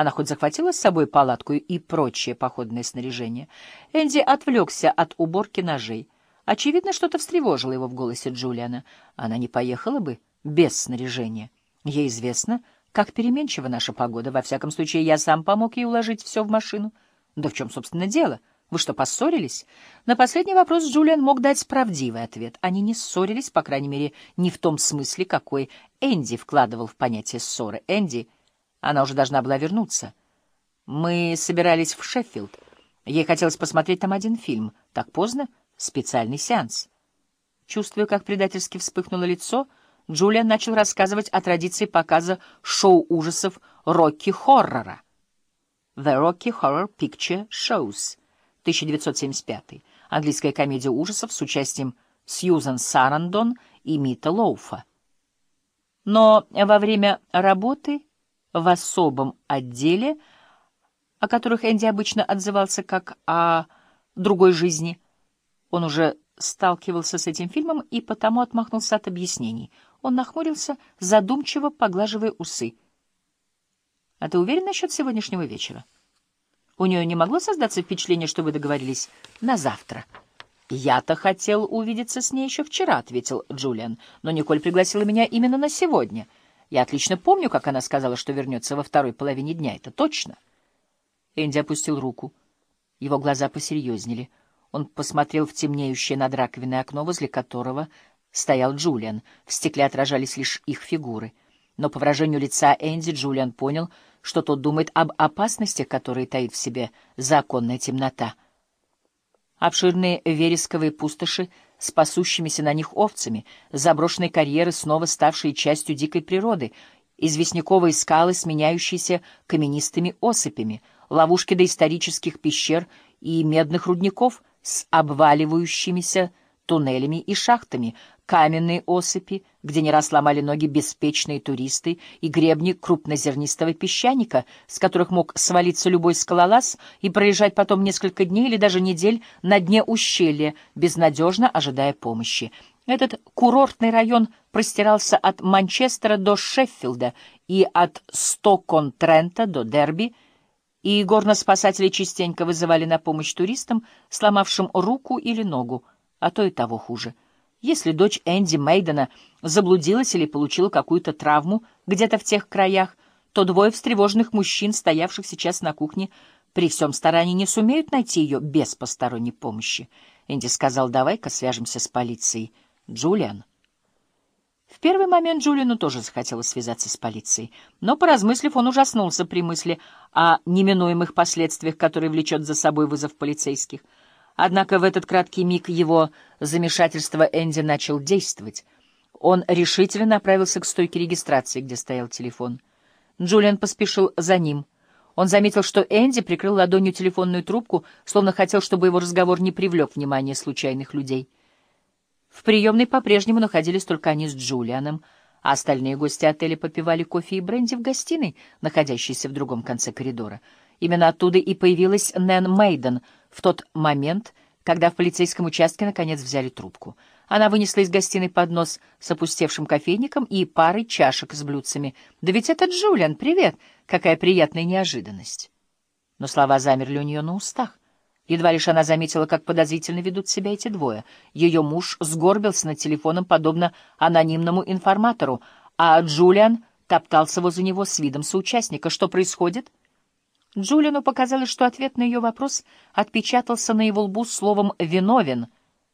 Она хоть захватила с собой палатку и прочее походное снаряжение. Энди отвлекся от уборки ножей. Очевидно, что-то встревожило его в голосе Джулиана. Она не поехала бы без снаряжения. Ей известно, как переменчива наша погода. Во всяком случае, я сам помог ей уложить все в машину. Да в чем, собственно, дело? Вы что, поссорились? На последний вопрос Джулиан мог дать правдивый ответ. Они не ссорились, по крайней мере, не в том смысле, какой Энди вкладывал в понятие ссоры. Энди, она уже должна была вернуться. Мы собирались в Шеффилд. Ей хотелось посмотреть там один фильм. Так поздно? Специальный сеанс. Чувствуя, как предательски вспыхнуло лицо, Джулиан начал рассказывать о традиции показа шоу ужасов Рокки-хоррора. The Rocky Horror Picture Shows, 1975. Английская комедия ужасов с участием Сьюзан Сарандон и Мита Лоуфа. Но во время работы в особом отделе, о которых Энди обычно отзывался как о другой жизни, он уже сталкивался с этим фильмом и потому отмахнулся от объяснений. Он нахмурился, задумчиво поглаживая усы — а ты уверен насчет сегодняшнего вечера? У нее не могло создаться впечатление, что вы договорились на завтра. «Я-то хотел увидеться с ней еще вчера», — ответил Джулиан, «но Николь пригласила меня именно на сегодня. Я отлично помню, как она сказала, что вернется во второй половине дня. Это точно». Энди опустил руку. Его глаза посерьезнели. Он посмотрел в темнеющее над раковиной окно, возле которого стоял Джулиан. В стекле отражались лишь их фигуры. Но по выражению лица Энди Джулиан понял — что тот думает об опасностях, которые таит в себе законная темнота. Обширные вересковые пустоши с пасущимися на них овцами, заброшенные карьеры, снова ставшие частью дикой природы, известняковые скалы, сменяющиеся каменистыми осыпями, ловушки доисторических пещер и медных рудников с обваливающимися туннелями и шахтами, каменные осыпи, где не раз ломали ноги беспечные туристы, и гребни крупнозернистого песчаника, с которых мог свалиться любой скалолаз и проезжать потом несколько дней или даже недель на дне ущелья, безнадежно ожидая помощи. Этот курортный район простирался от Манчестера до Шеффилда и от Стокон-Трента до Дерби, и горно-спасатели частенько вызывали на помощь туристам, сломавшим руку или ногу, а то и того хуже — если дочь Энди Мейдена заблудилась или получила какую-то травму где-то в тех краях, то двое встревоженных мужчин, стоявших сейчас на кухне, при всем старании не сумеют найти ее без посторонней помощи. Энди сказал, давай-ка свяжемся с полицией. Джулиан. В первый момент Джулиану тоже захотелось связаться с полицией, но, поразмыслив, он ужаснулся при мысли о неминуемых последствиях, которые влечет за собой вызов полицейских — Однако в этот краткий миг его замешательства Энди начал действовать. Он решительно направился к стойке регистрации, где стоял телефон. Джулиан поспешил за ним. Он заметил, что Энди прикрыл ладонью телефонную трубку, словно хотел, чтобы его разговор не привлек внимание случайных людей. В приемной по-прежнему находились только они с Джулианом, а остальные гости отеля попивали кофе и бренди в гостиной, находящейся в другом конце коридора. Именно оттуда и появилась Нэн Мейден в тот момент, когда в полицейском участке наконец взяли трубку. Она вынесла из гостиной поднос с опустевшим кофейником и парой чашек с блюдцами. «Да ведь это Джулиан! Привет! Какая приятная неожиданность!» Но слова замерли у нее на устах. Едва лишь она заметила, как подозрительно ведут себя эти двое. Ее муж сгорбился над телефоном, подобно анонимному информатору, а Джулиан топтался возле него с видом соучастника. «Что происходит?» Джулину показалось, что ответ на ее вопрос отпечатался на его лбу словом «виновен», —